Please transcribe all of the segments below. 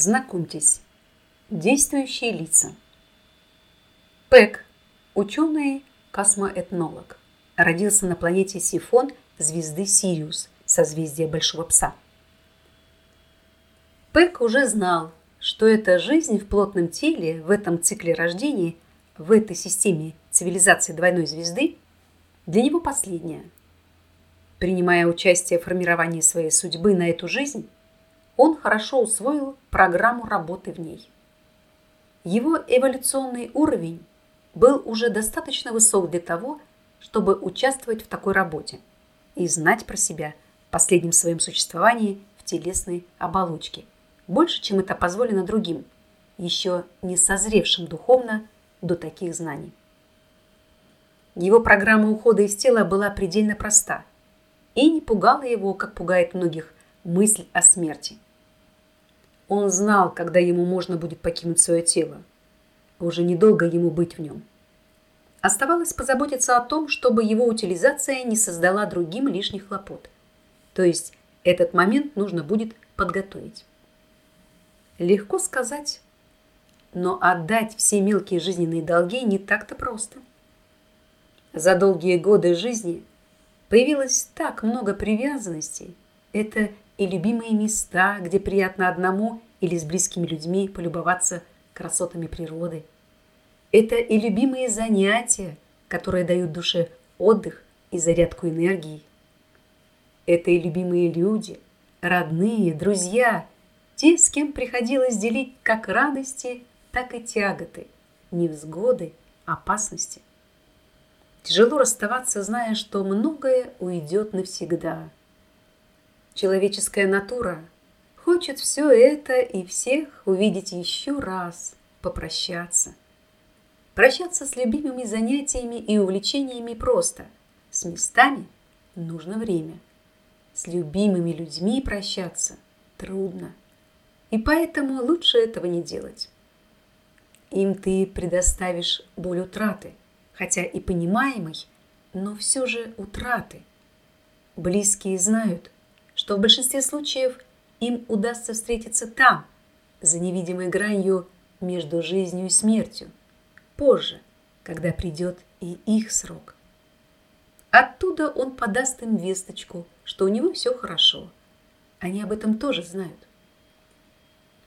Знакомьтесь, действующие лица. Пэк, ученый-космоэтнолог, родился на планете Сифон звезды Сириус, созвездия Большого Пса. Пэк уже знал, что эта жизнь в плотном теле, в этом цикле рождения, в этой системе цивилизации двойной звезды, для него последняя. Принимая участие в формировании своей судьбы на эту жизнь, он хорошо усвоил программу работы в ней. Его эволюционный уровень был уже достаточно высок для того, чтобы участвовать в такой работе и знать про себя в последнем своем существовании в телесной оболочке, больше, чем это позволено другим, еще не созревшим духовно до таких знаний. Его программа ухода из тела была предельно проста и не пугала его, как пугает многих, мысль о смерти – он знал, когда ему можно будет покинуть свое тело. Уже недолго ему быть в нем. Оставалось позаботиться о том, чтобы его утилизация не создала другим лишних хлопот. То есть этот момент нужно будет подготовить. Легко сказать, но отдать все мелкие жизненные долги не так-то просто. За долгие годы жизни появилось так много привязанностей. Это и любимые места, где приятно одному или с близкими людьми полюбоваться красотами природы. Это и любимые занятия, которые дают душе отдых и зарядку энергии. Это и любимые люди, родные, друзья, те, с кем приходилось делить как радости, так и тяготы, невзгоды, опасности. Тяжело расставаться, зная, что многое уйдет навсегда – Человеческая натура хочет все это и всех увидеть еще раз, попрощаться. Прощаться с любимыми занятиями и увлечениями просто. С местами нужно время. С любимыми людьми прощаться трудно. И поэтому лучше этого не делать. Им ты предоставишь боль утраты, хотя и понимаемой, но все же утраты. Близкие знают – что в большинстве случаев им удастся встретиться там, за невидимой гранью между жизнью и смертью, позже, когда придет и их срок. Оттуда он подаст им весточку, что у него все хорошо. Они об этом тоже знают.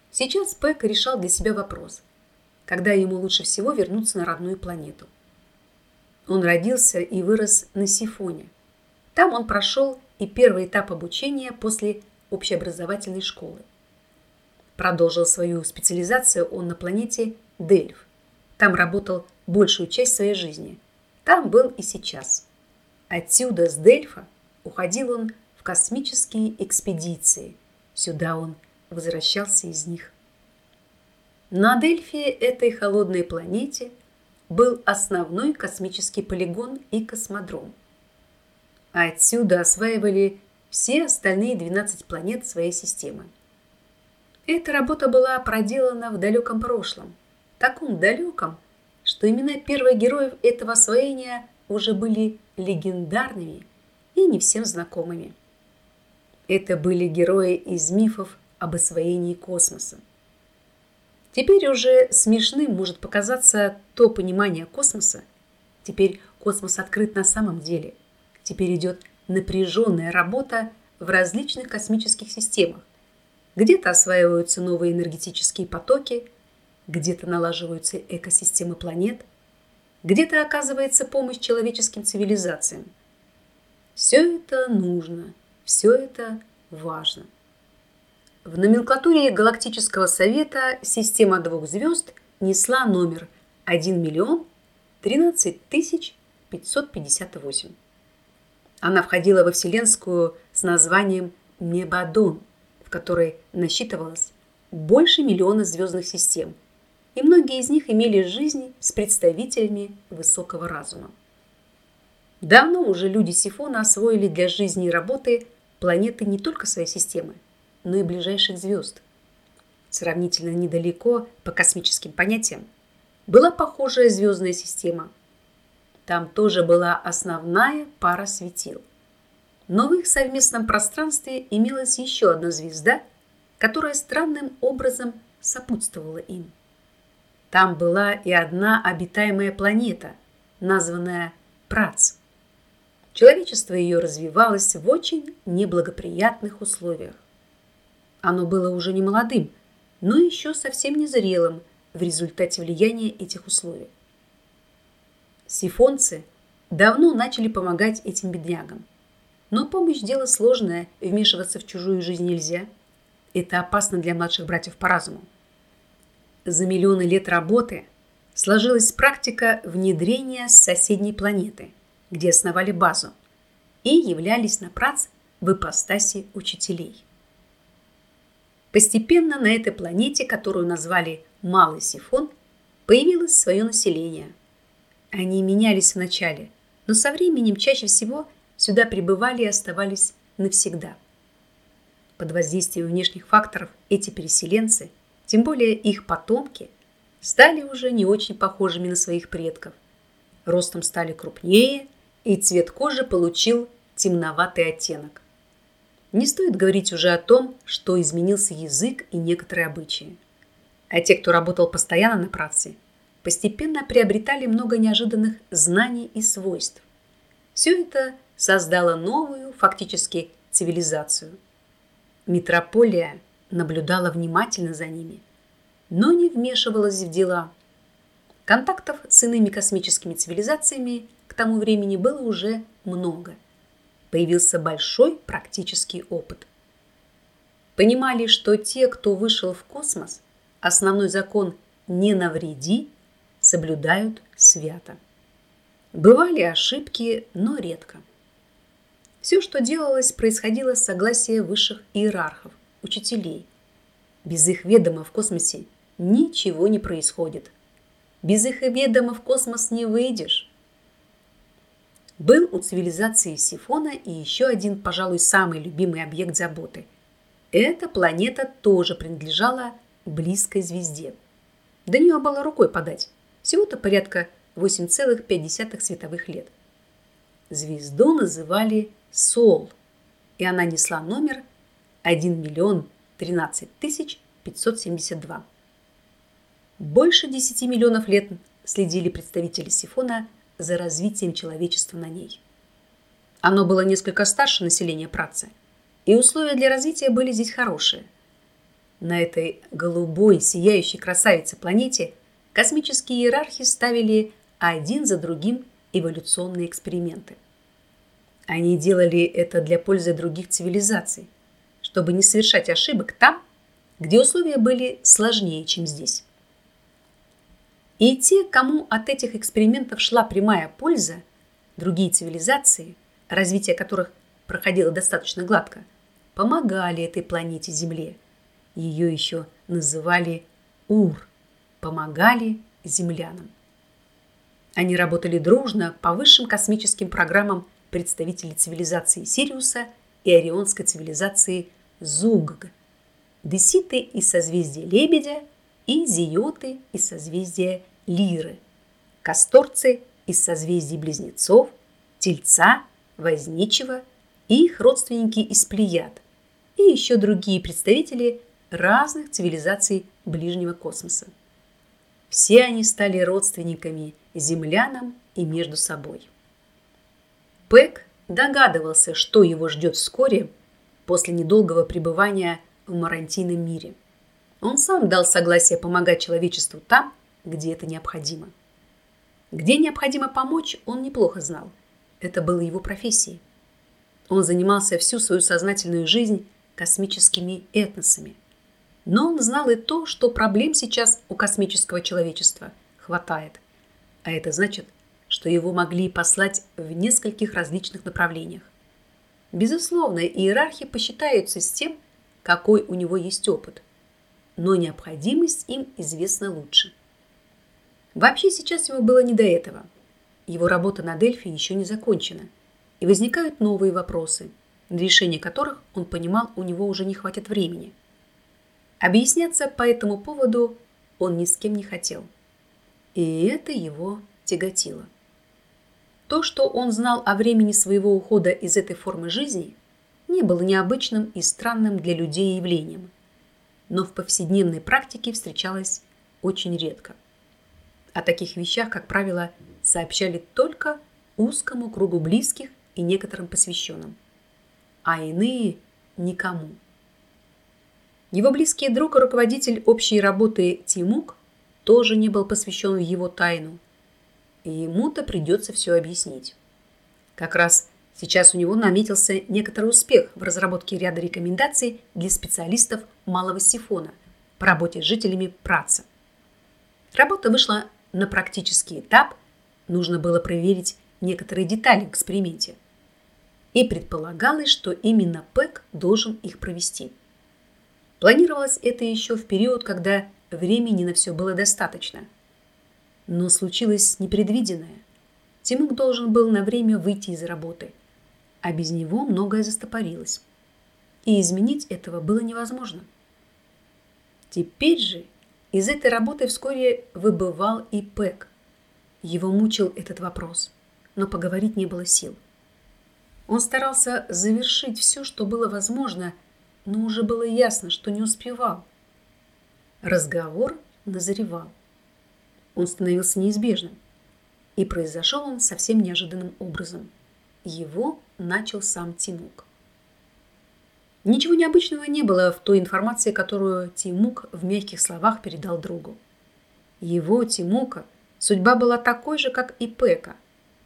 Сейчас Пэк решал для себя вопрос, когда ему лучше всего вернуться на родную планету. Он родился и вырос на Сифоне. Там он прошел и первый этап обучения после общеобразовательной школы. Продолжил свою специализацию он на планете Дельф. Там работал большую часть своей жизни. Там был и сейчас. Отсюда, с Дельфа, уходил он в космические экспедиции. Сюда он возвращался из них. На Дельфе, этой холодной планете, был основной космический полигон и космодром – а отсюда осваивали все остальные 12 планет своей системы. Эта работа была проделана в далеком прошлом, таком далеком, что имена первых героев этого освоения уже были легендарными и не всем знакомыми. Это были герои из мифов об освоении космоса. Теперь уже смешным может показаться то понимание космоса. Теперь космос открыт на самом деле – Теперь идет напряженная работа в различных космических системах. Где-то осваиваются новые энергетические потоки, где-то налаживаются экосистемы планет, где-то оказывается помощь человеческим цивилизациям. Все это нужно, все это важно. В номенклатуре Галактического совета система двух звезд несла номер 1 миллион 13 тысяч 558. Она входила во Вселенскую с названием Небадон, в которой насчитывалось больше миллиона звездных систем, и многие из них имели жизнь с представителями высокого разума. Давно уже люди Сифона освоили для жизни и работы планеты не только своей системы, но и ближайших звезд. Сравнительно недалеко по космическим понятиям была похожая звездная система – там тоже была основная пара светил. Но в их совместном пространстве имелась еще одна звезда, которая странным образом сопутствовала им. Там была и одна обитаемая планета, названная Прац. Человечество ее развивалось в очень неблагоприятных условиях. Оно было уже не молодым, но еще совсем не зрелым в результате влияния этих условий. Сифонцы давно начали помогать этим беднягам. Но помощь – дело сложное, вмешиваться в чужую жизнь нельзя. Это опасно для младших братьев по разуму. За миллионы лет работы сложилась практика внедрения с соседней планеты, где основали базу, и являлись на прац в ипостаси учителей. Постепенно на этой планете, которую назвали Малый Сифон, появилось свое население. Они менялись вначале, но со временем чаще всего сюда прибывали и оставались навсегда. Под воздействием внешних факторов эти переселенцы, тем более их потомки, стали уже не очень похожими на своих предков. Ростом стали крупнее, и цвет кожи получил темноватый оттенок. Не стоит говорить уже о том, что изменился язык и некоторые обычаи. А те, кто работал постоянно на праце, постепенно приобретали много неожиданных знаний и свойств. Все это создало новую, фактически, цивилизацию. Метрополия наблюдала внимательно за ними, но не вмешивалась в дела. Контактов с иными космическими цивилизациями к тому времени было уже много – появился большой практический опыт. Понимали, что те, кто вышел в космос, основной закон «не навреди» соблюдают свято. Бывали ошибки, но редко. Все, что делалось, происходило с согласия высших иерархов, учителей. Без их ведома в космосе ничего не происходит. Без их ведома в космос не выйдешь. Был у цивилизации Сифона и еще один, пожалуй, самый любимый объект заботы. Эта планета тоже принадлежала близкой звезде. До нее было рукой подать. Всего-то порядка 8,5 световых лет. Звезду называли Сол, и она несла номер 1 миллион 13 тысяч 572. Больше 10 миллионов лет следили представители Сифона – за развитием человечества на ней. Оно было несколько старше населения працы, и условия для развития были здесь хорошие. На этой голубой, сияющей красавице планете космические иерархи ставили один за другим эволюционные эксперименты. Они делали это для пользы других цивилизаций, чтобы не совершать ошибок там, где условия были сложнее, чем здесь. И те, кому от этих экспериментов шла прямая польза, другие цивилизации, развитие которых проходило достаточно гладко, помогали этой планете Земле. Ее еще называли Ур, помогали землянам. Они работали дружно по высшим космическим программам представителей цивилизации Сириуса и орионской цивилизации Зугг, деситы из созвездия Лебедя и зиоты из созвездия Лиры, Касторцы из созвездий Близнецов, Тельца, Возничего и их родственники из Плеяд и еще другие представители разных цивилизаций ближнего космоса. Все они стали родственниками землянам и между собой. Пэк догадывался, что его ждет вскоре после недолгого пребывания в Марантийном мире. Он сам дал согласие помогать человечеству там, где это необходимо. Где необходимо помочь, он неплохо знал. Это было его профессией. Он занимался всю свою сознательную жизнь космическими этносами. Но он знал и то, что проблем сейчас у космического человечества хватает. А это значит, что его могли послать в нескольких различных направлениях. Безусловно, иерархи посчитаются с тем, какой у него есть опыт. Но необходимость им известна лучше. Вообще сейчас ему было не до этого. Его работа на Дельфи еще не закончена. И возникают новые вопросы, для решения которых он понимал, у него уже не хватит времени. Объясняться по этому поводу он ни с кем не хотел. И это его тяготило. То, что он знал о времени своего ухода из этой формы жизни, не было необычным и странным для людей явлением. но в повседневной практике встречалось очень редко. О таких вещах, как правило, сообщали только узкому кругу близких и некоторым посвященным, а иные – никому. Его близкий друг и руководитель общей работы Тимук тоже не был посвящен в его тайну, и ему-то придется все объяснить. Как раз сейчас у него наметился некоторый успех в разработке ряда рекомендаций для специалистов малого сифона по работе с жителями Праца. Работа вышла на практический этап, нужно было проверить некоторые детали в эксперименте. И предполагалось, что именно ПЭК должен их провести. Планировалось это еще в период, когда времени на все было достаточно. Но случилось непредвиденное. Тимук должен был на время выйти из работы, а без него многое застопорилось. И изменить этого было невозможно. Теперь же из этой работы вскоре выбывал и Пэк. Его мучил этот вопрос, но поговорить не было сил. Он старался завершить все, что было возможно, но уже было ясно, что не успевал. Разговор назревал. Он становился неизбежным. И произошел он совсем неожиданным образом. Его начал сам Тимук. Ничего необычного не было в той информации, которую Тимук в мягких словах передал другу. Его, Тимука, судьба была такой же, как и Пека.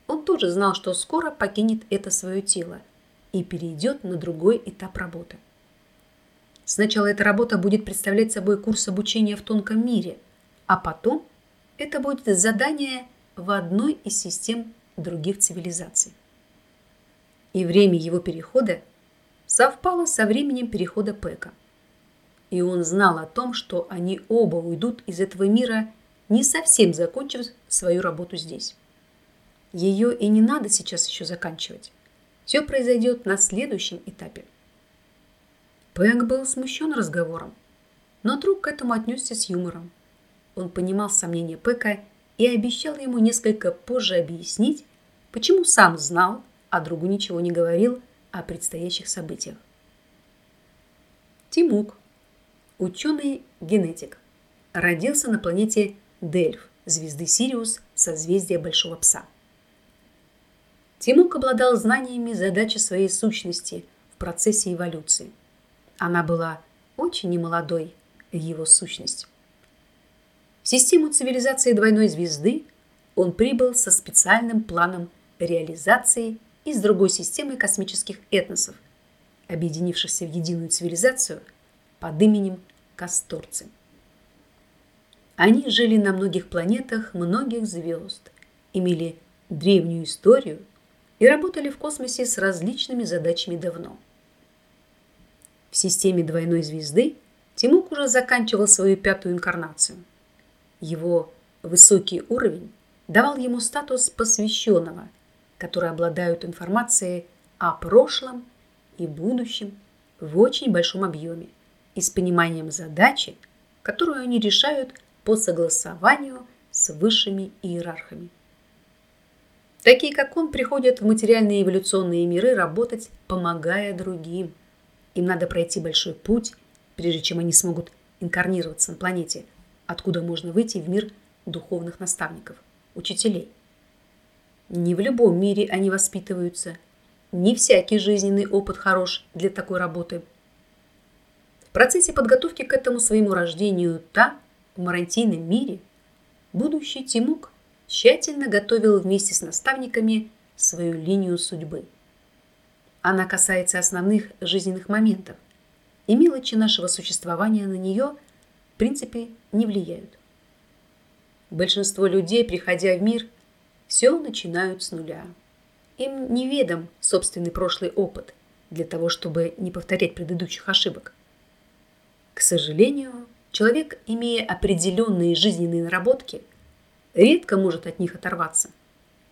Он тоже знал, что скоро покинет это свое тело и перейдет на другой этап работы. Сначала эта работа будет представлять собой курс обучения в тонком мире, а потом это будет задание в одной из систем других цивилизаций. И время его перехода – совпало со временем перехода Пэка. И он знал о том, что они оба уйдут из этого мира, не совсем закончив свою работу здесь. Ее и не надо сейчас еще заканчивать. Все произойдет на следующем этапе. Пэк был смущен разговором, но друг к этому отнесся с юмором. Он понимал сомнения Пэка и обещал ему несколько позже объяснить, почему сам знал, а другу ничего не говорил – о предстоящих событиях. Тимук, ученый-генетик, родился на планете Дельф, звезды Сириус, созвездия Большого Пса. Тимук обладал знаниями задачи своей сущности в процессе эволюции. Она была очень немолодой, его сущность. В систему цивилизации двойной звезды он прибыл со специальным планом реализации и с другой системой космических этносов, объединившихся в единую цивилизацию под именем Касторцы. Они жили на многих планетах многих звезд, имели древнюю историю и работали в космосе с различными задачами давно. В системе двойной звезды Тимук уже заканчивал свою пятую инкарнацию. Его высокий уровень давал ему статус посвященного – которые обладают информацией о прошлом и будущем в очень большом объеме и с пониманием задачи, которую они решают по согласованию с высшими иерархами. Такие, как он, приходят в материальные эволюционные миры работать, помогая другим. Им надо пройти большой путь, прежде чем они смогут инкарнироваться на планете, откуда можно выйти в мир духовных наставников, учителей. Не в любом мире они воспитываются. Не всякий жизненный опыт хорош для такой работы. В процессе подготовки к этому своему рождению там, в марантийном мире, будущий Тимук тщательно готовил вместе с наставниками свою линию судьбы. Она касается основных жизненных моментов, и мелочи нашего существования на нее, в принципе, не влияют. Большинство людей, приходя в мир, все начинают с нуля. Им неведом собственный прошлый опыт для того, чтобы не повторять предыдущих ошибок. К сожалению, человек, имея определенные жизненные наработки, редко может от них оторваться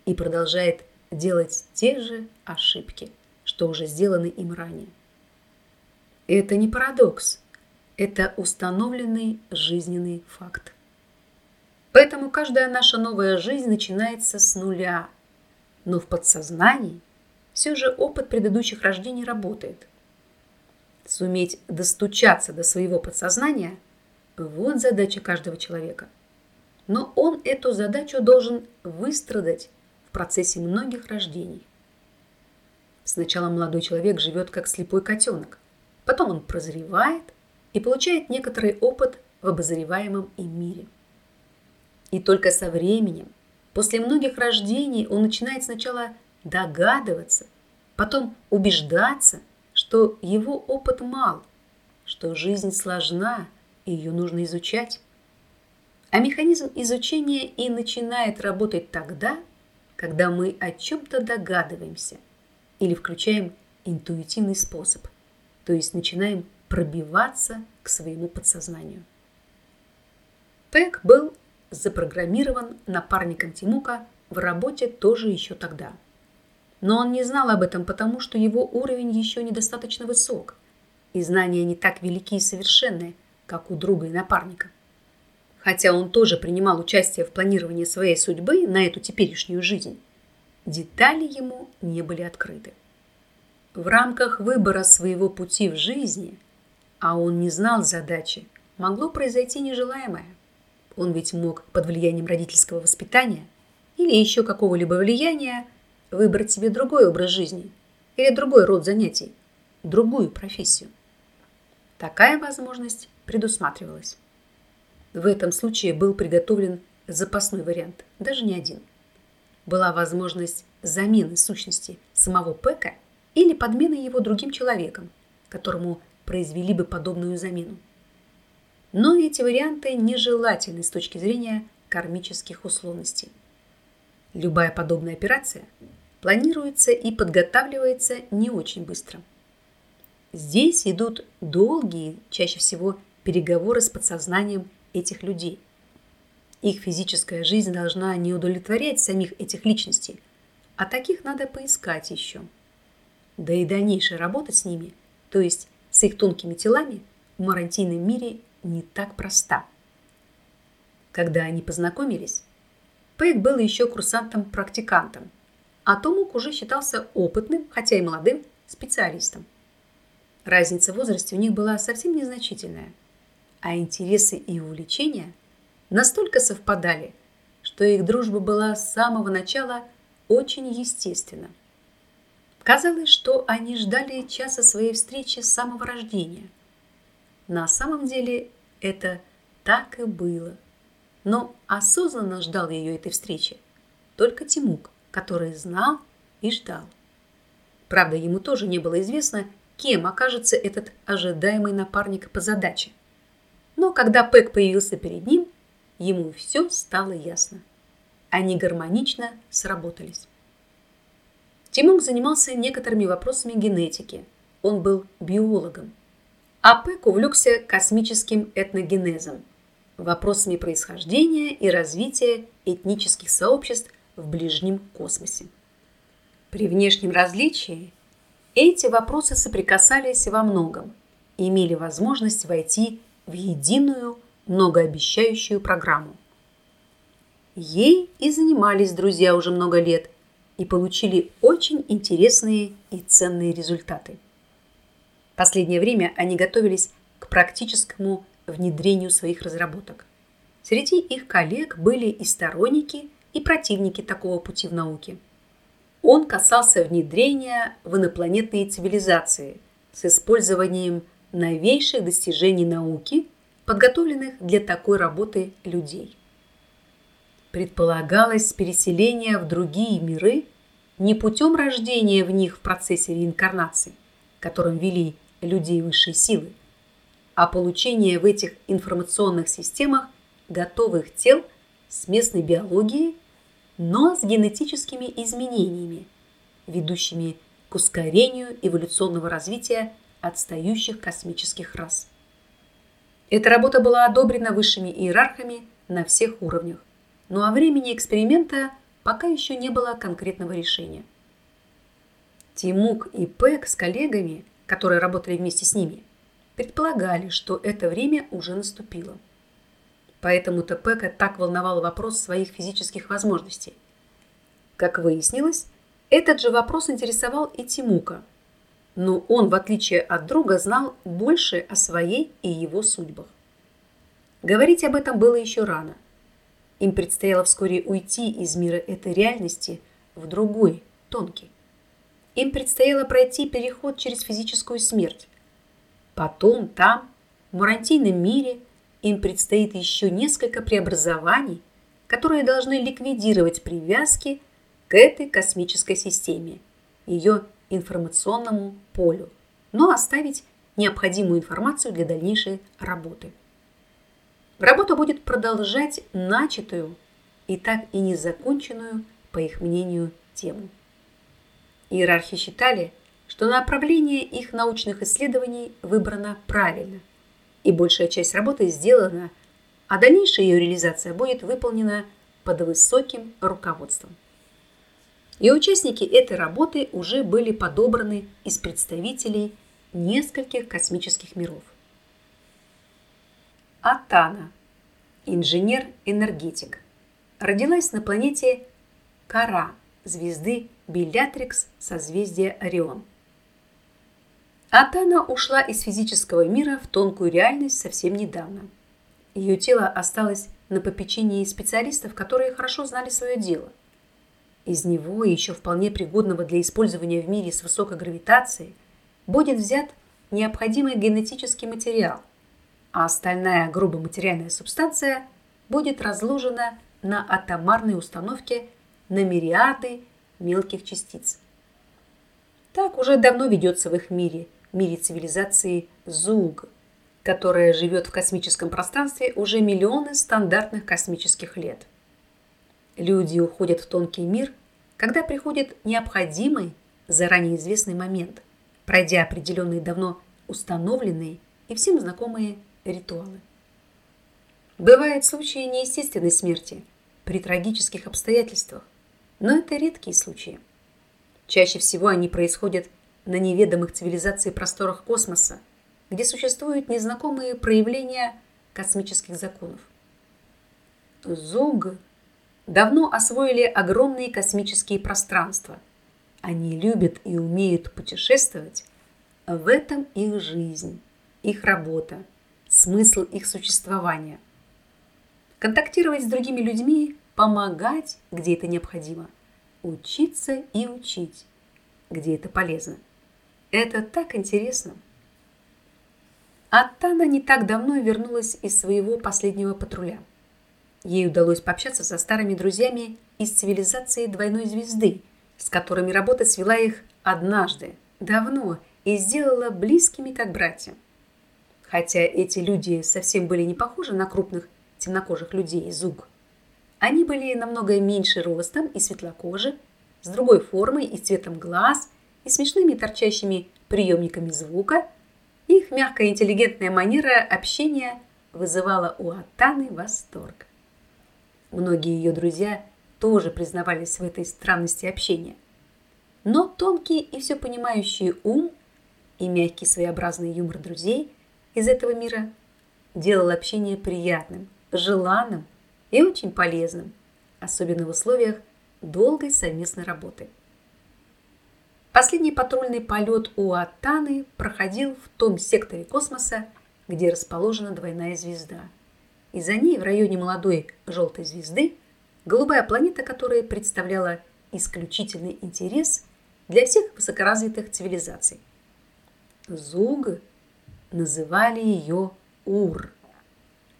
и продолжает делать те же ошибки, что уже сделаны им ранее. Это не парадокс, это установленный жизненный факт. Поэтому каждая наша новая жизнь начинается с нуля. Но в подсознании все же опыт предыдущих рождений работает. Суметь достучаться до своего подсознания – вот задача каждого человека. Но он эту задачу должен выстрадать в процессе многих рождений. Сначала молодой человек живет как слепой котенок, потом он прозревает и получает некоторый опыт в обозреваемом им мире. И только со временем, после многих рождений, он начинает сначала догадываться, потом убеждаться, что его опыт мал, что жизнь сложна и ее нужно изучать. А механизм изучения и начинает работать тогда, когда мы о чем-то догадываемся или включаем интуитивный способ, то есть начинаем пробиваться к своему подсознанию. Пэк был запрограммирован напарником Тимука в работе тоже еще тогда. Но он не знал об этом, потому что его уровень еще недостаточно высок, и знания не так велики и совершенны, как у друга и напарника. Хотя он тоже принимал участие в планировании своей судьбы на эту теперешнюю жизнь, детали ему не были открыты. В рамках выбора своего пути в жизни, а он не знал задачи, могло произойти нежелаемое – он ведь мог под влиянием родительского воспитания или еще какого-либо влияния выбрать себе другой образ жизни или другой род занятий, другую профессию. Такая возможность предусматривалась. В этом случае был приготовлен запасной вариант, даже не один. Была возможность замены сущности самого Пэка или подмены его другим человеком, которому произвели бы подобную замену. Но эти варианты нежелательны с точки зрения кармических условностей. Любая подобная операция планируется и подготавливается не очень быстро. Здесь идут долгие, чаще всего, переговоры с подсознанием этих людей. Их физическая жизнь должна не удовлетворять самих этих личностей, а таких надо поискать еще. Да и дальнейшая работа с ними, то есть с их тонкими телами, в марантийном мире не так проста. Когда они познакомились, Пэк был еще курсантом-практикантом, а Томук уже считался опытным, хотя и молодым, специалистом. Разница в возрасте у них была совсем незначительная, а интересы и увлечения настолько совпадали, что их дружба была с самого начала очень естественна. Казалось, что они ждали часа своей встречи с самого рождения. На самом деле это так и было. Но осознанно ждал ее этой встречи только Тимук, который знал и ждал. Правда, ему тоже не было известно, кем окажется этот ожидаемый напарник по задаче. Но когда Пэк появился перед ним, ему все стало ясно. Они гармонично сработались. Тимук занимался некоторыми вопросами генетики. Он был биологом а Пэк увлекся космическим этногенезом, вопросами происхождения и развития этнических сообществ в ближнем космосе. При внешнем различии эти вопросы соприкасались во многом и имели возможность войти в единую многообещающую программу. Ей и занимались друзья уже много лет и получили очень интересные и ценные результаты. Последнее время они готовились к практическому внедрению своих разработок. Среди их коллег были и сторонники, и противники такого пути в науке. Он касался внедрения в инопланетные цивилизации с использованием новейших достижений науки, подготовленных для такой работы людей. Предполагалось переселение в другие миры не путем рождения в них в процессе реинкарнации, которым вели людей высшей силы, а получение в этих информационных системах готовых тел с местной биологией, но с генетическими изменениями, ведущими к ускорению эволюционного развития отстающих космических рас. Эта работа была одобрена высшими иерархами на всех уровнях, но о времени эксперимента пока еще не было конкретного решения. Тимук и Пэк с коллегами которые работали вместе с ними, предполагали, что это время уже наступило. Поэтому-то так волновал вопрос своих физических возможностей. Как выяснилось, этот же вопрос интересовал и Тимука. Но он, в отличие от друга, знал больше о своей и его судьбах. Говорить об этом было еще рано. Им предстояло вскоре уйти из мира этой реальности в другой, тонкий. Им предстояло пройти переход через физическую смерть. Потом там, в мурантийном мире, им предстоит еще несколько преобразований, которые должны ликвидировать привязки к этой космической системе, ее информационному полю, но оставить необходимую информацию для дальнейшей работы. Работа будет продолжать начатую и так и не законченную, по их мнению, тему. Иерархи считали, что направление их научных исследований выбрано правильно, и большая часть работы сделана, а дальнейшая ее реализация будет выполнена под высоким руководством. И участники этой работы уже были подобраны из представителей нескольких космических миров. Атана, инженер-энергетик, родилась на планете Кара, звезды Белятрикс созвездия Орион. Атана ушла из физического мира в тонкую реальность совсем недавно. Ее тело осталось на попечении специалистов, которые хорошо знали свое дело – из него, еще вполне пригодного для использования в мире с высокой гравитацией, будет взят необходимый генетический материал, а остальная грубоматериальная субстанция будет разложена на атомарной установке на мириады мелких частиц. Так уже давно ведется в их мире, мире цивилизации Зуг, которая живет в космическом пространстве уже миллионы стандартных космических лет – Люди уходят в тонкий мир, когда приходит необходимый, заранее известный момент, пройдя определенные давно установленные и всем знакомые ритуалы. Бывают случаи неестественной смерти при трагических обстоятельствах, но это редкие случаи. Чаще всего они происходят на неведомых цивилизации просторах космоса, где существуют незнакомые проявления космических законов. Зуг давно освоили огромные космические пространства. Они любят и умеют путешествовать. В этом их жизнь, их работа, смысл их существования. Контактировать с другими людьми, помогать, где это необходимо, учиться и учить, где это полезно. Это так интересно. Аттана не так давно вернулась из своего последнего патруля – Ей удалось пообщаться со старыми друзьями из цивилизации двойной звезды, с которыми работа свела их однажды, давно, и сделала близкими как братья. Хотя эти люди совсем были не похожи на крупных темнокожих людей из Уг. Они были намного меньше ростом и светлокожи, с другой формой и цветом глаз, и смешными торчащими приемниками звука. Их мягкая интеллигентная манера общения вызывала у Атаны восторг. Многие ее друзья тоже признавались в этой странности общения. Но тонкий и все понимающий ум и мягкий своеобразный юмор друзей из этого мира делал общение приятным, желанным и очень полезным, особенно в условиях долгой совместной работы. Последний патрульный полет у Атаны проходил в том секторе космоса, где расположена двойная звезда – и за ней в районе молодой желтой звезды голубая планета, которая представляла исключительный интерес для всех высокоразвитых цивилизаций. Зуг называли ее Ур.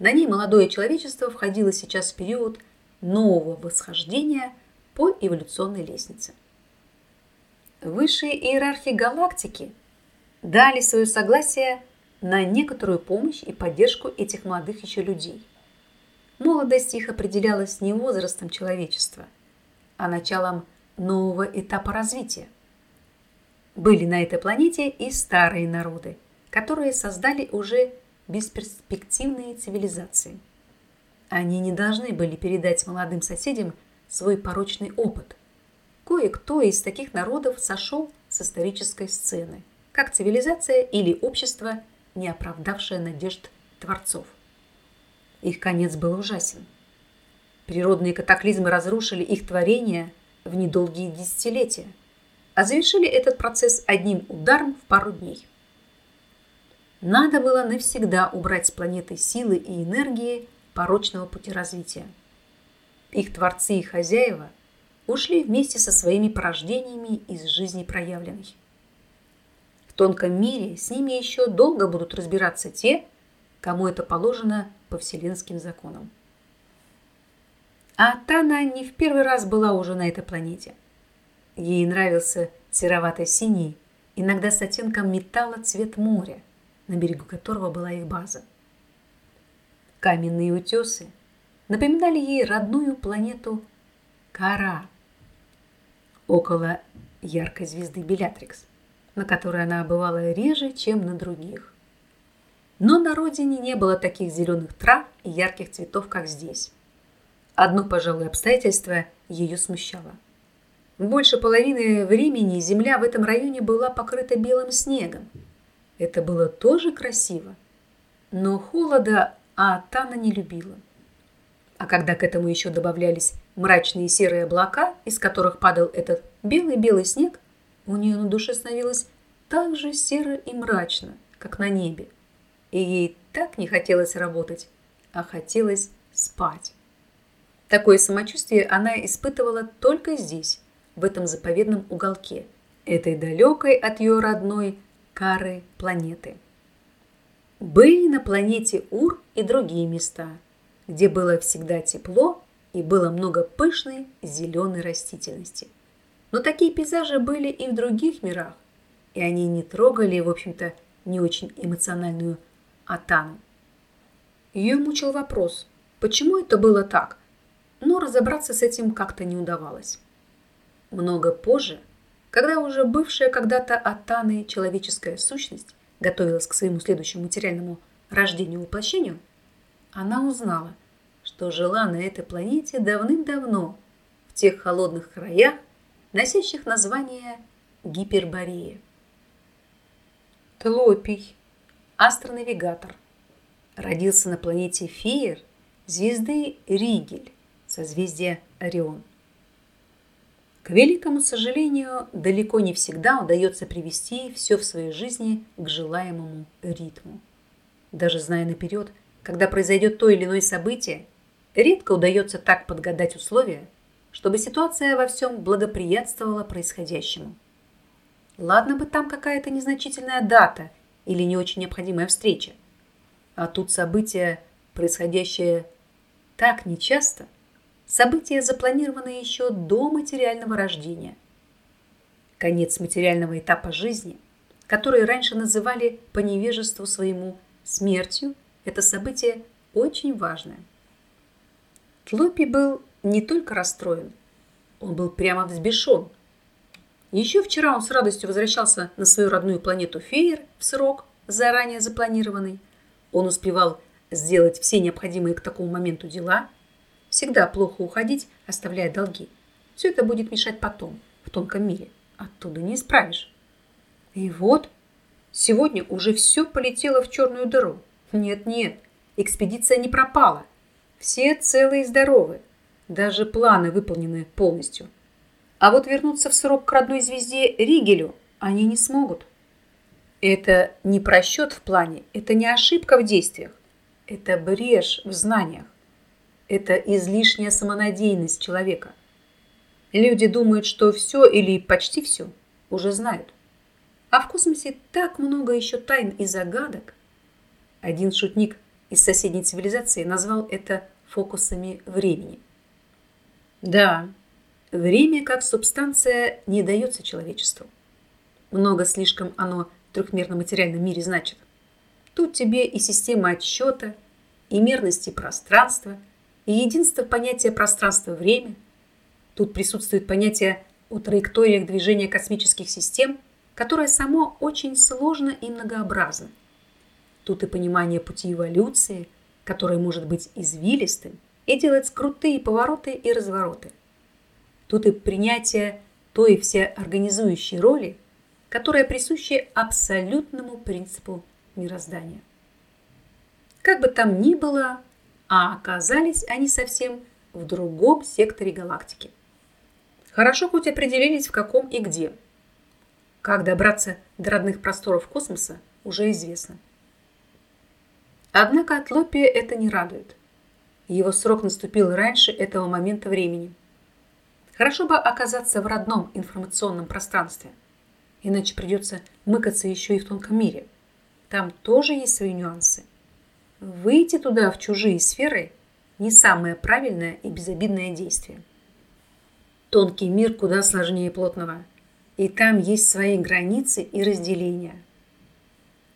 На ней молодое человечество входило сейчас в период нового восхождения по эволюционной лестнице. Высшие иерархи галактики дали свое согласие на некоторую помощь и поддержку этих молодых еще людей. Молодость их определялась не возрастом человечества, а началом нового этапа развития. Были на этой планете и старые народы, которые создали уже бесперспективные цивилизации. Они не должны были передать молодым соседям свой порочный опыт. Кое-кто из таких народов сошел с исторической сцены, как цивилизация или общество – не оправдавшая надежд творцов. Их конец был ужасен. Природные катаклизмы разрушили их творения в недолгие десятилетия. а завершили этот процесс одним ударом в пару дней. Надо было навсегда убрать с планеты силы и энергии порочного пути развития. Их творцы и хозяева ушли вместе со своими порождениями из жизни проявленной. Тонком мире с ними еще долго будут разбираться те, кому это положено по вселенским законам. А Тана не в первый раз была уже на этой планете. Ей нравился серовато-синий, иногда с оттенком металла цвет моря, на берегу которого была их база. Каменные утесы напоминали ей родную планету Кара, около яркой звезды Белятрикс, на которой она бывала реже, чем на других. Но на родине не было таких зеленых трав и ярких цветов, как здесь. Одно, пожалуй, обстоятельство ее смущало. Больше половины времени земля в этом районе была покрыта белым снегом. Это было тоже красиво, но холода Аатана не любила. А когда к этому еще добавлялись мрачные серые облака, из которых падал этот белый-белый снег, у нее на душе становилось так же серо и мрачно, как на небе. И ей так не хотелось работать, а хотелось спать. Такое самочувствие она испытывала только здесь, в этом заповедном уголке, этой далекой от ее родной Кары планеты. Были на планете Ур и другие места, где было всегда тепло и было много пышной зеленой растительности. Но такие пейзажи были и в других мирах, и они не трогали, в общем-то, не очень эмоциональную Атану. Ее мучил вопрос, почему это было так – но разобраться с этим как-то не удавалось. Много позже, когда уже бывшая когда-то Атаны человеческая сущность готовилась к своему следующему материальному рождению-воплощению, она узнала, что жила на этой планете давным-давно, в тех холодных краях, носящих название Гиперборея. Тлопий, астронавигатор, родился на планете Феер звезды Ригель созвездие Орион. К великому сожалению, далеко не всегда удается привести все в своей жизни к желаемому ритму. Даже зная наперед, когда произойдет то или иное событие, редко удается так подгадать условия, чтобы ситуация во всем благоприятствовала происходящему. Ладно бы там какая-то незначительная дата или не очень необходимая встреча. А тут событие, происходящее так нечасто, События запланированы еще до материального рождения. Конец материального этапа жизни, который раньше называли по невежеству своему смертью, это событие очень важное. Тлопи был не только расстроен, он был прямо взбешен. Еще вчера он с радостью возвращался на свою родную планету Фейер в срок, заранее запланированный. Он успевал сделать все необходимые к такому моменту дела – Всегда плохо уходить, оставляя долги. Все это будет мешать потом, в тонком мире. Оттуда не исправишь. И вот, сегодня уже все полетело в черную дыру. Нет-нет, экспедиция не пропала. Все целые и здоровы. Даже планы выполнены полностью. А вот вернуться в срок к родной звезде Ригелю они не смогут. Это не просчет в плане, это не ошибка в действиях. Это брешь в знаниях. Это излишняя самонадеянность человека. Люди думают, что все или почти все уже знают. А в космосе так много еще тайн и загадок. Один шутник из соседней цивилизации назвал это фокусами времени. Да, время как субстанция не дается человечеству. Много слишком оно в трехмерном материальном мире значит. Тут тебе и система отсчета, и мерности пространства – и единство понятия пространства-время. Тут присутствует понятие о траекториях движения космических систем, которое само очень сложно и многообразно. Тут и понимание пути эволюции, которое может быть извилистым и делать крутые повороты и развороты. Тут и принятие той всеорганизующей роли, которая присуща абсолютному принципу мироздания. Как бы там ни было, а оказались они совсем в другом секторе галактики. Хорошо хоть определились в каком и где. Как добраться до родных просторов космоса, уже известно. Однако от Лопия это не радует. Его срок наступил раньше этого момента времени. Хорошо бы оказаться в родном информационном пространстве, иначе придется мыкаться еще и в тонком мире. Там тоже есть свои нюансы. Выйти туда в чужие сферы не самое правильное и безобидное действие. Тонкий мир куда сложнее плотного, и там есть свои границы и разделения.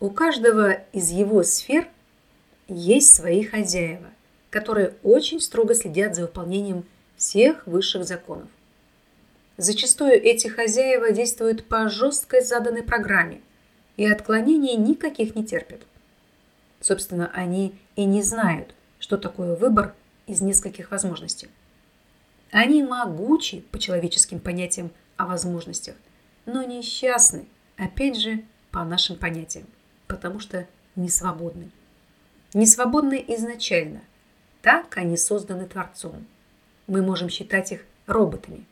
У каждого из его сфер есть свои хозяева, которые очень строго следят за выполнением всех высших законов. Зачастую эти хозяева действуют по жесткой заданной программе и отклонений никаких не терпят. Собственно, они и не знают, что такое выбор из нескольких возможностей. Они могучи по человеческим понятиям о возможностях, но несчастны, опять же, по нашим понятиям, потому что не свободны. Не свободны изначально. Так они созданы Творцом. Мы можем считать их роботами.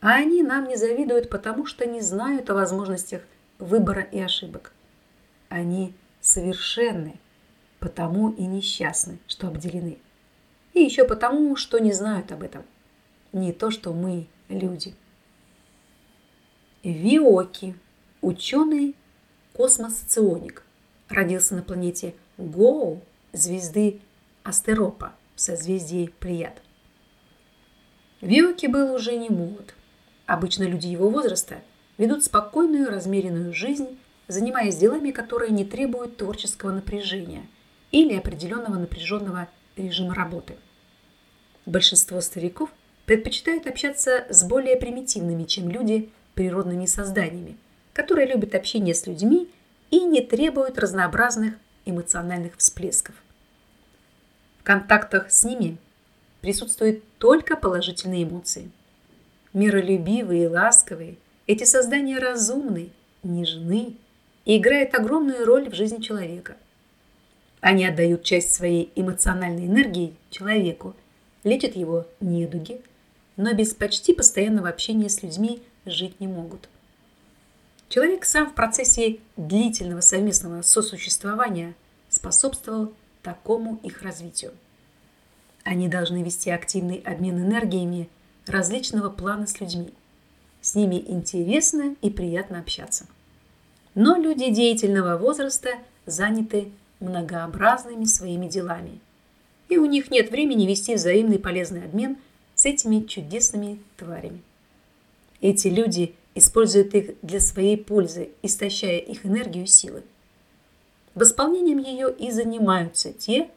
А они нам не завидуют, потому что не знают о возможностях выбора и ошибок. Они совершенны, потому и несчастны, что обделены. И еще потому, что не знают об этом. Не то, что мы люди. Виоки, ученый космосоционик, родился на планете Гоу, звезды Астеропа в созвездии Плеяд. Виоки был уже не молод. Обычно люди его возраста ведут спокойную, размеренную жизнь, занимаясь делами, которые не требуют творческого напряжения или определенного напряженного режима работы. Большинство стариков предпочитают общаться с более примитивными, чем люди, природными созданиями, которые любят общение с людьми и не требуют разнообразных эмоциональных всплесков. Контактах с ними присутствуют только положительные эмоции. Миролюбивые и ласковые, эти создания разумны, нежны и играют огромную роль в жизни человека. Они отдают часть своей эмоциональной энергии человеку, лечат его недуги, но без почти постоянного общения с людьми жить не могут. Человек сам в процессе длительного совместного сосуществования способствовал такому их развитию. Они должны вести активный обмен энергиями различного плана с людьми. С ними интересно и приятно общаться. Но люди деятельного возраста заняты многообразными своими делами. И у них нет времени вести взаимный полезный обмен с этими чудесными тварями. Эти люди используют их для своей пользы, истощая их энергию и силы. Восполнением ее и занимаются те,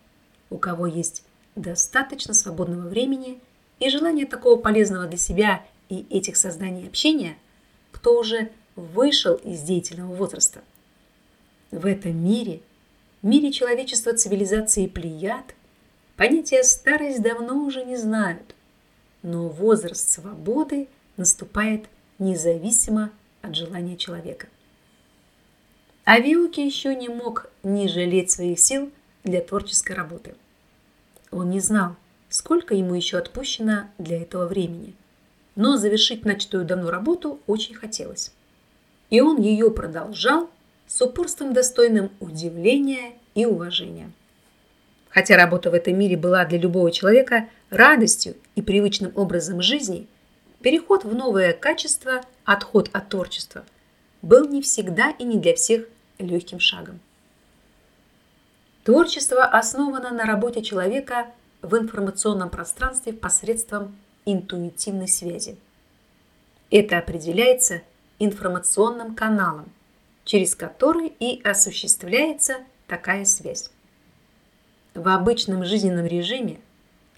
у кого есть достаточно свободного времени и желание такого полезного для себя и этих созданий общения, кто уже вышел из деятельного возраста. В этом мире, мире человечества цивилизации Плеяд, понятие старость давно уже не знают, но возраст свободы наступает независимо от желания человека. А Виуки еще не мог не жалеть своих сил для творческой работы. Он не знал, сколько ему еще отпущено для этого времени, но завершить начатую давно работу очень хотелось. И он ее продолжал с упорством достойным удивления и уважения. Хотя работа в этом мире была для любого человека радостью и привычным образом жизни, переход в новое качество, отход от творчества, был не всегда и не для всех легким шагом. Творчество основано на работе человека в информационном пространстве посредством интуитивной связи. Это определяется информационным каналом, через который и осуществляется такая связь. В обычном жизненном режиме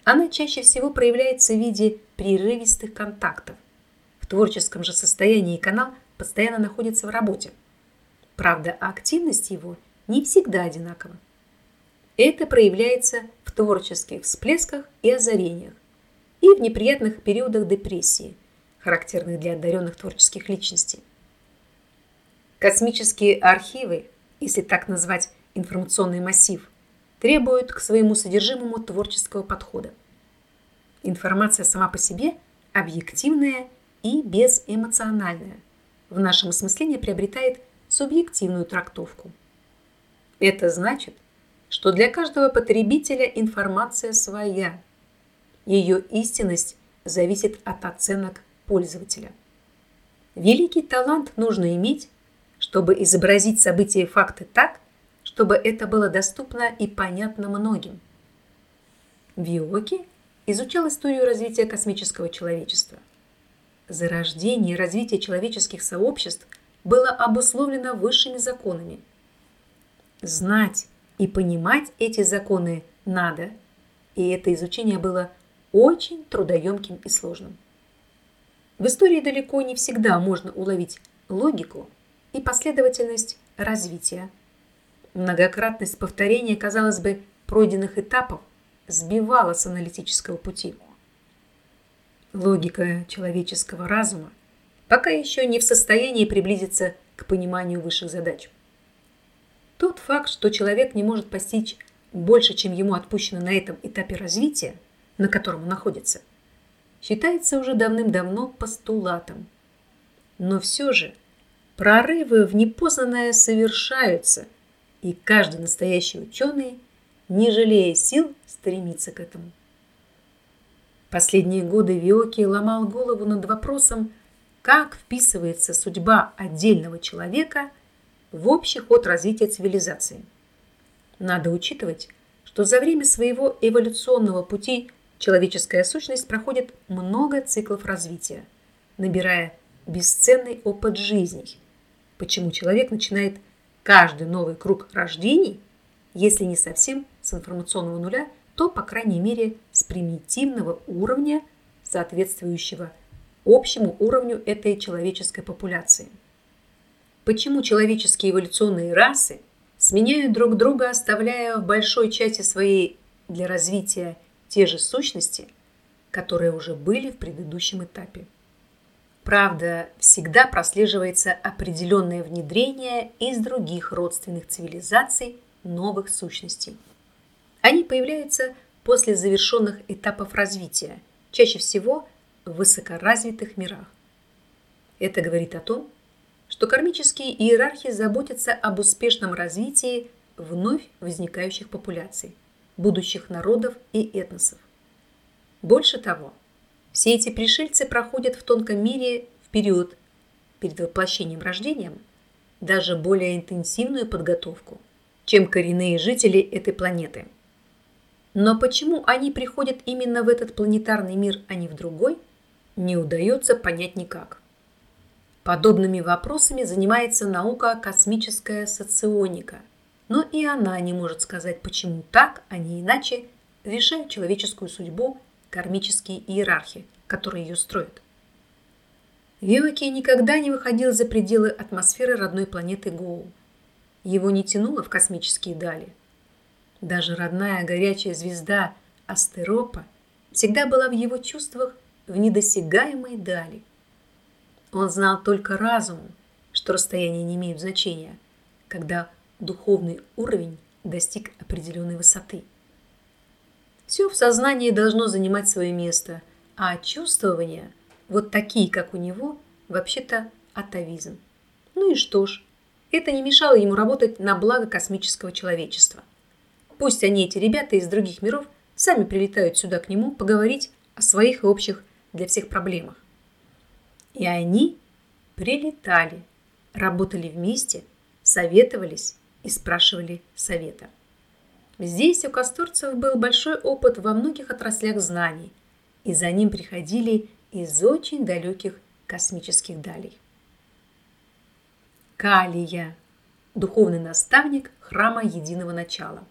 она чаще всего проявляется в виде прерывистых контактов. В творческом же состоянии канал постоянно находится в работе. Правда, активность его не всегда одинакова. Это проявляется в творческих всплесках и озарениях и в неприятных периодах депрессии, характерных для одаренных творческих личностей. Космические архивы, если так назвать информационный массив, требуют к своему содержимому творческого подхода. Информация сама по себе объективная и безэмоциональная. В нашем осмыслении приобретает субъективную трактовку. Это значит, что для каждого потребителя информация своя. Ее истинность зависит от оценок пользователя. Великий талант нужно иметь, чтобы изобразить события и факты так, чтобы это было доступно и понятно многим. Виоки изучал историю развития космического человечества. Зарождение и развитие человеческих сообществ было обусловлено высшими законами. Знать и понимать эти законы надо, и это изучение было очень трудоемким и сложным. В истории далеко не всегда можно уловить логику и последовательность развития. Многократность повторения, казалось бы, пройденных этапов сбивала с аналитического пути. Логика человеческого разума пока еще не в состоянии приблизиться к пониманию высших задач. Тот факт, что человек не может постичь больше, чем ему отпущено на этом этапе развития, на котором он находится, считается уже давным-давно постулатом. Но все же прорывы в непознанное совершаются, и каждый настоящий ученый, не жалея сил, стремится к этому. Последние годы Виоки ломал голову над вопросом, как вписывается судьба отдельного человека – в общий ход развития цивилизации. Надо учитывать, что за время своего эволюционного пути человеческая сущность проходит много циклов развития, набирая бесценный опыт жизней. Почему человек начинает каждый новый круг рождений, если не совсем с информационного нуля, то, по крайней мере, с примитивного уровня, соответствующего общему уровню этой человеческой популяции – почему человеческие эволюционные расы сменяют друг друга, оставляя в большой части своей для развития те же сущности, которые уже были в предыдущем этапе. Правда, всегда прослеживается определенное внедрение из других родственных цивилизаций новых сущностей. Они появляются после завершенных этапов развития, чаще всего в высокоразвитых мирах. Это говорит о том, что кармические иерархи заботятся об успешном развитии вновь возникающих популяций, будущих народов и этносов. Больше того, все эти пришельцы проходят в тонком мире в период перед воплощением рождением даже более интенсивную подготовку, чем коренные жители этой планеты. Но почему они приходят именно в этот планетарный мир, а не в другой, не удается понять никак. Подобными вопросами занимается наука космическая соционика. Но и она не может сказать, почему так, а не иначе, решают человеческую судьбу кармические иерархи, которые ее строят. Виоки никогда не выходил за пределы атмосферы родной планеты Гоу. Его не тянуло в космические дали. Даже родная горячая звезда Астеропа всегда была в его чувствах в недосягаемой дали – он знал только разумом, что расстояния не имеют значения, когда духовный уровень достиг определенной высоты. Все в сознании должно занимать свое место, а чувствования, вот такие, как у него, вообще-то атовизм. Ну и что ж, это не мешало ему работать на благо космического человечества. Пусть они, эти ребята из других миров, сами прилетают сюда к нему поговорить о своих общих для всех проблемах. И они прилетали, работали вместе, советовались и спрашивали совета. Здесь у касторцев был большой опыт во многих отраслях знаний, и за ним приходили из очень далеких космических далей. Калия, духовный наставник храма Единого Начала.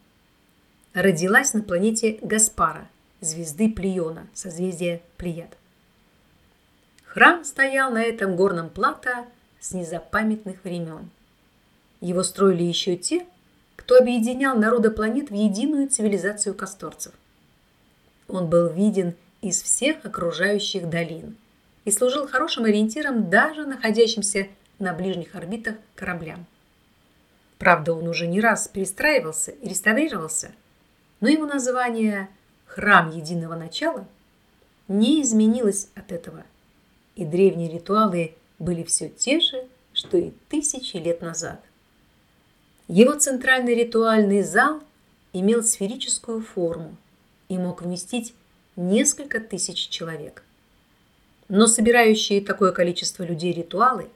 Родилась на планете Гаспара, звезды Плиона, созвездия Плеяд. Храм стоял на этом горном плато с незапамятных времен. Его строили еще те, кто объединял народы планет в единую цивилизацию касторцев. Он был виден из всех окружающих долин и служил хорошим ориентиром даже находящимся на ближних орбитах кораблям. Правда, он уже не раз перестраивался и реставрировался, но его название «Храм Единого Начала» не изменилось от этого – и древние ритуалы были все те же, что и тысячи лет назад. Его центральный ритуальный зал имел сферическую форму и мог вместить несколько тысяч человек. Но собирающие такое количество людей ритуалы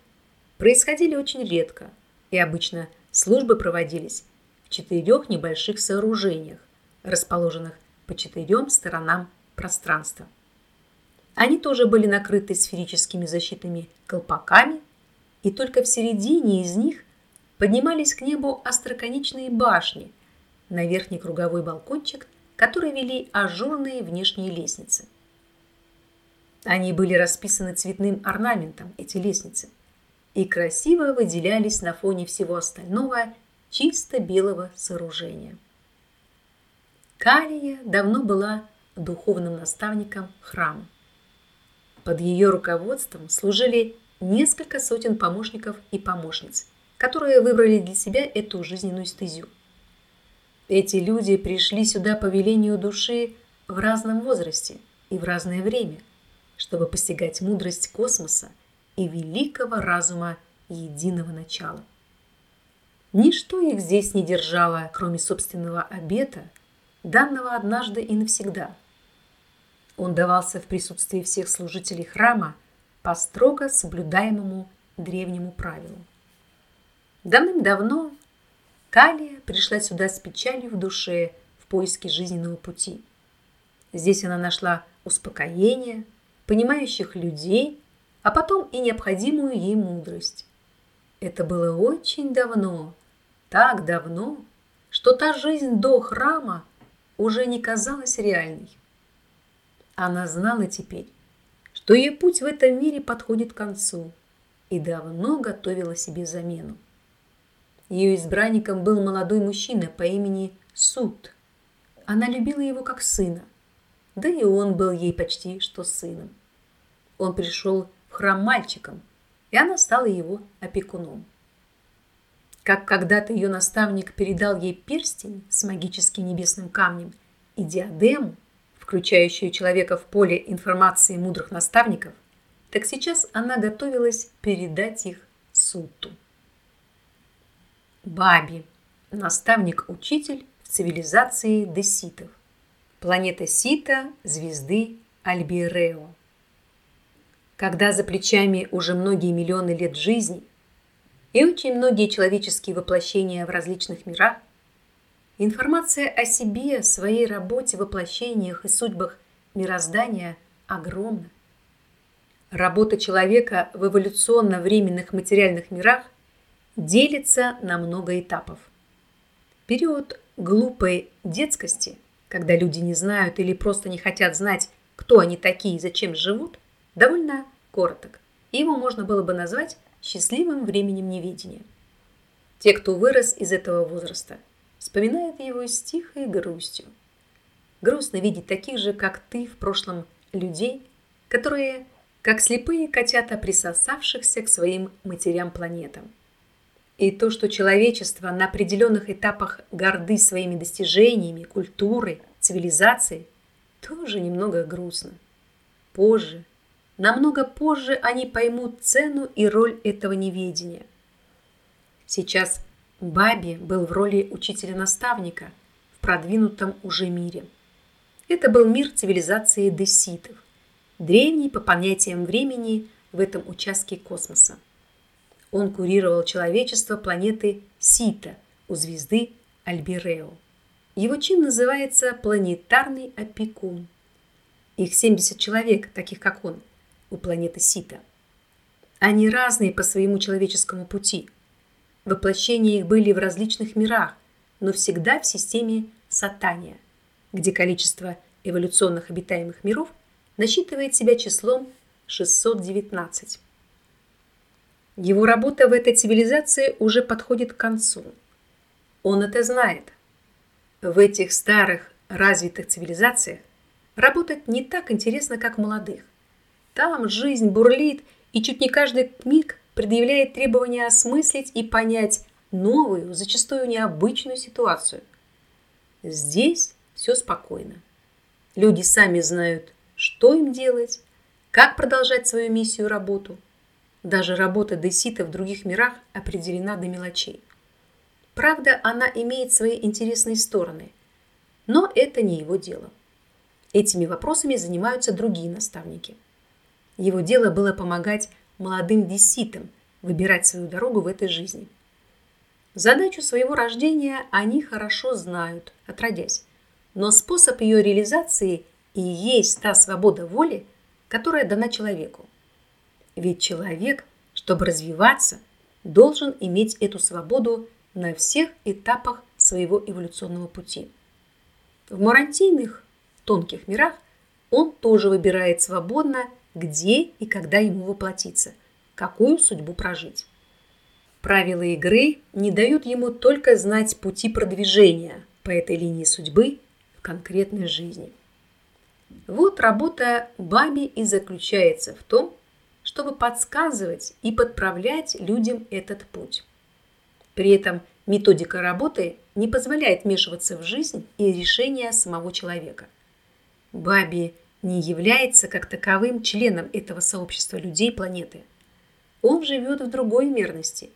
происходили очень редко, и обычно службы проводились в четырех небольших сооружениях, расположенных по четырем сторонам пространства. Они тоже были накрыты сферическими защитными колпаками, и только в середине из них поднимались к небу остроконечные башни, на верхний круговой балкончик, который вели ажурные внешние лестницы. Они были расписаны цветным орнаментом, эти лестницы, и красиво выделялись на фоне всего остального чисто белого сооружения. Калия давно была духовным наставником храма. Под ее руководством служили несколько сотен помощников и помощниц, которые выбрали для себя эту жизненную стезю. Эти люди пришли сюда по велению души в разном возрасте и в разное время, чтобы постигать мудрость космоса и великого разума единого начала. Ничто их здесь не держало, кроме собственного обета, данного однажды и навсегда. Он давался в присутствии всех служителей храма по строго соблюдаемому древнему правилу. Давным-давно Калия пришла сюда с печалью в душе в поиске жизненного пути. Здесь она нашла успокоение, понимающих людей, а потом и необходимую ей мудрость. Это было очень давно, так давно, что та жизнь до храма уже не казалась реальной. Она знала теперь, что ее путь в этом мире подходит к концу и давно готовила себе замену. Ее избранником был молодой мужчина по имени Суд. Она любила его как сына, да и он был ей почти что сыном. Он пришел в храм мальчиком, и она стала его опекуном. Как когда-то ее наставник передал ей перстень с магическим небесным камнем и диадему, включающую человека в поле информации мудрых наставников, так сейчас она готовилась передать их Суту. Баби – наставник-учитель в цивилизации деситов. Планета Сита – звезды Альбирео. Когда за плечами уже многие миллионы лет жизни и очень многие человеческие воплощения в различных мирах, информация о себе, своей работе, воплощениях и судьбах мироздания огромна. Работа человека в эволюционно-временных материальных мирах делится на много этапов. Период глупой детскости, когда люди не знают или просто не хотят знать, кто они такие и зачем живут – довольно короток, его можно было бы назвать счастливым временем неведения. Те, кто вырос из этого возраста, вспоминают его с тихой грустью. Грустно видеть таких же, как ты в прошлом, людей, которые, как слепые котята, присосавшихся к своим матерям-планетам. И то, что человечество на определенных этапах горды своими достижениями, культурой, цивилизацией, тоже немного грустно. Позже, Намного позже они поймут цену и роль этого неведения. Сейчас Баби был в роли учителя-наставника в продвинутом уже мире. Это был мир цивилизации деситов, древний по понятиям времени в этом участке космоса. Он курировал человечество планеты Сита у звезды Альбирео. Его чин называется планетарный опекун. Их 70 человек, таких как он – у планеты Сита. Они разные по своему человеческому пути. Воплощения их были в различных мирах, но всегда в системе Сатания, где количество эволюционных обитаемых миров насчитывает себя числом 619. Его работа в этой цивилизации уже подходит к концу. Он это знает. В этих старых развитых цивилизациях работать не так интересно, как в молодых. Там жизнь бурлит, и чуть не каждый миг предъявляет требование осмыслить и понять новую, зачастую необычную ситуацию. Здесь все спокойно. Люди сами знают, что им делать, как продолжать свою миссию работу. Даже работа Десита в других мирах определена до мелочей. Правда, она имеет свои интересные стороны, но это не его дело. Этими вопросами занимаются другие наставники. Его дело было помогать молодым деситам выбирать свою дорогу в этой жизни. Задачу своего рождения они хорошо знают, отродясь, но способ ее реализации и есть та свобода воли, которая дана человеку. Ведь человек, чтобы развиваться, должен иметь эту свободу на всех этапах своего эволюционного пути. В марантийных, тонких мирах он тоже выбирает свободно, где и когда ему воплотиться, какую судьбу прожить. Правила игры не дают ему только знать пути продвижения по этой линии судьбы в конкретной жизни. Вот работа Баби и заключается в том, чтобы подсказывать и подправлять людям этот путь. При этом методика работы не позволяет вмешиваться в жизнь и решения самого человека. Баби не является как таковым членом этого сообщества людей планеты. Он живет в другой мерности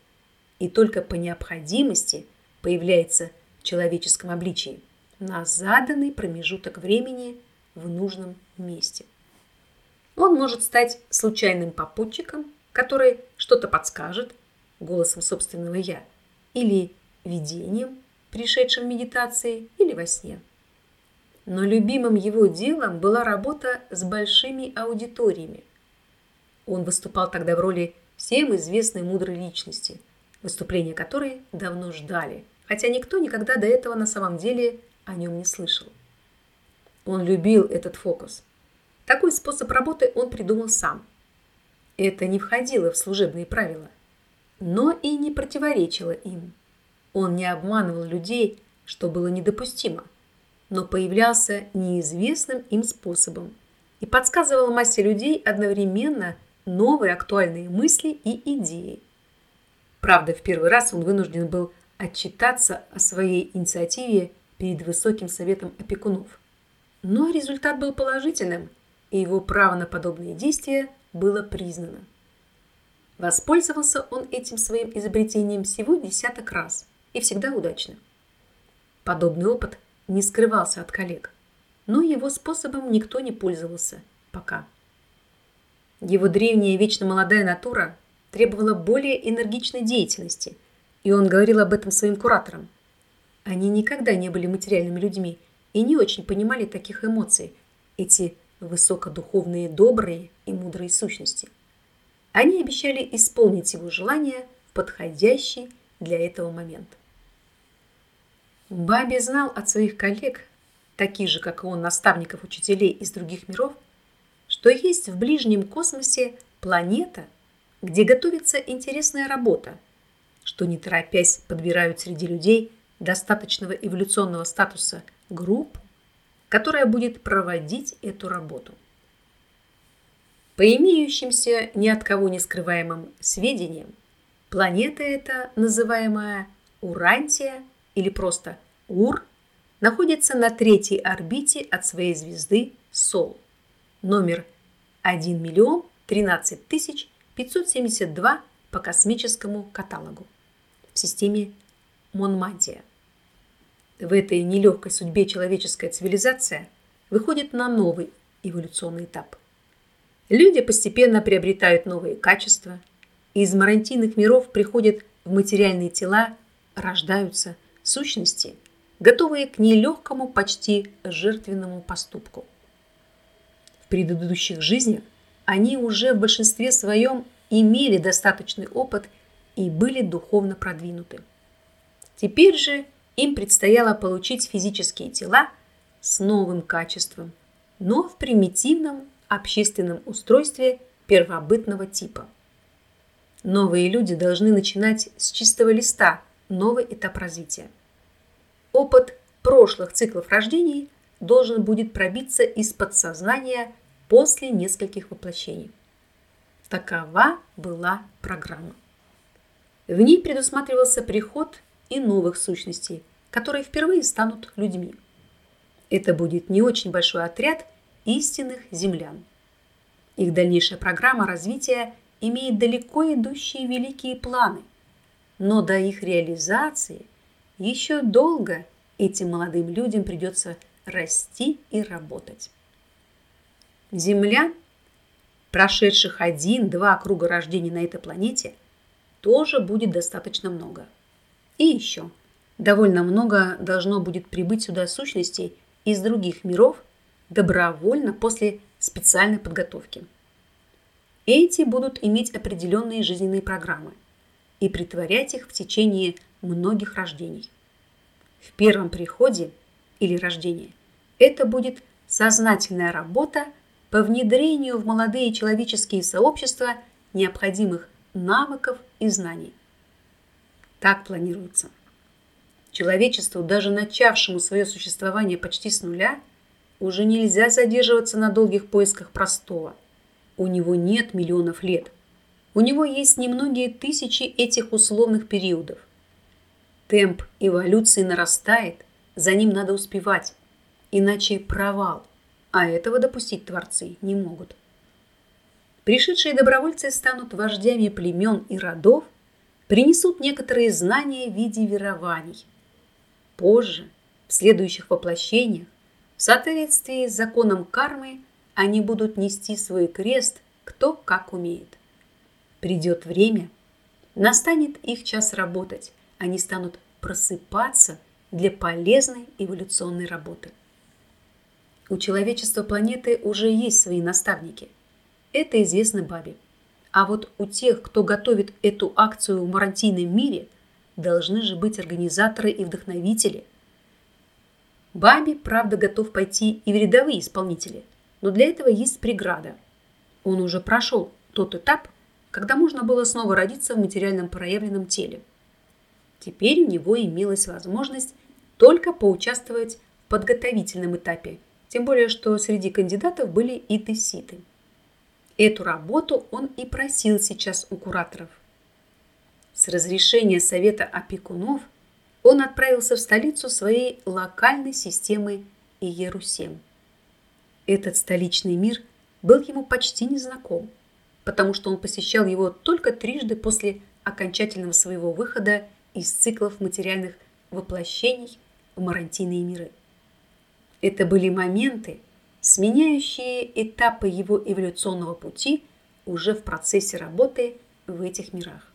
и только по необходимости появляется в человеческом обличии на заданный промежуток времени в нужном месте. Он может стать случайным попутчиком, который что-то подскажет голосом собственного «я», или видением, пришедшим в медитации, или во сне. Но любимым его делом была работа с большими аудиториями. Он выступал тогда в роли всем известной мудрой личности, выступления которой давно ждали, хотя никто никогда до этого на самом деле о нем не слышал. Он любил этот фокус. Такой способ работы он придумал сам. Это не входило в служебные правила – но и не противоречила им. Он не обманывал людей, что было недопустимо, но появлялся неизвестным им способом и подсказывал массе людей одновременно новые актуальные мысли и идеи. Правда, в первый раз он вынужден был отчитаться о своей инициативе перед Высоким Советом опекунов. Но результат был положительным, и его право на подобные действия было признано. Воспользовался он этим своим изобретением всего десяток раз и всегда удачно. Подобный опыт не скрывался от коллег, но его способом никто не пользовался пока. Его древняя вечно молодая натура требовала более энергичной деятельности, и он говорил об этом своим кураторам. Они никогда не были материальными людьми и не очень понимали таких эмоций, эти высокодуховные добрые и мудрые сущности – они обещали исполнить его желание в подходящий для этого момент. Баби знал от своих коллег, таких же, как и он, наставников учителей из других миров, что есть в ближнем космосе планета, где готовится интересная работа, что не торопясь подбирают среди людей достаточного эволюционного статуса группу, которая будет проводить эту работу. По имеющимся ни от кого не скрываемым сведениям, планета эта, называемая Урантия или просто Ур, находится на третьей орбите от своей звезды Сол, номер 1 миллион 13 тысяч 572 по космическому каталогу в системе Монмантия. В этой нелегкой судьбе человеческая цивилизация выходит на новый эволюционный этап. Люди постепенно приобретают новые качества, и из марантийных миров приходят в материальные тела, рождаются сущности, готовые к нелегкому, почти жертвенному поступку. В предыдущих жизнях они уже в большинстве своем имели достаточный опыт и были духовно продвинуты. Теперь же им предстояло получить физические тела с новым качеством, но в примитивном общественном устройстве первобытного типа. Новые люди должны начинать с чистого листа новый этап развития. Опыт прошлых циклов рождений должен будет пробиться из подсознания после нескольких воплощений. Такова была программа. В ней предусматривался приход и новых сущностей, которые впервые станут людьми. Это будет не очень большой отряд истинных землян. Их дальнейшая программа развития имеет далеко идущие великие планы, но до их реализации еще долго этим молодым людям придется расти и работать. Земля, прошедших один-два круга рождения на этой планете, тоже будет достаточно много. И еще, довольно много должно будет прибыть сюда сущностей из других миров добровольно после специальной подготовки. Эти будут иметь определенные жизненные программы и притворять их в течение многих рождений. В первом приходе или рождении это будет сознательная работа по внедрению в молодые человеческие сообщества необходимых навыков и знаний. Так планируется. Человечеству, даже начавшему свое существование почти с нуля, уже нельзя задерживаться на долгих поисках простого. У него нет миллионов лет. У него есть немногие тысячи этих условных периодов. Темп эволюции нарастает, за ним надо успевать, иначе провал, а этого допустить творцы не могут. Пришедшие добровольцы станут вождями племен и родов, принесут некоторые знания в виде верований. Позже, в следующих воплощениях, в соответствии с законом кармы, они будут нести свой крест кто как умеет. Придет время, настанет их час работать, они станут просыпаться для полезной эволюционной работы. У человечества планеты уже есть свои наставники – это известно Бабе. А вот у тех, кто готовит эту акцию в марантийном мире, должны же быть организаторы и вдохновители. Баби, правда, готов пойти и в рядовые исполнители, но для этого есть преграда. Он уже прошел тот этап, когда можно было снова родиться в материальном проявленном теле. Теперь у него имелась возможность только поучаствовать в подготовительном этапе, тем более, что среди кандидатов были и теситы. Эту работу он и просил сейчас у кураторов. С разрешения Совета опекунов он отправился в столицу своей локальной системы Иерусем. Этот столичный мир был ему почти незнаком, потому что он посещал его только трижды после окончательного своего выхода из циклов материальных воплощений в марантийные миры. Это были моменты, сменяющие этапы его эволюционного пути уже в процессе работы в этих мирах.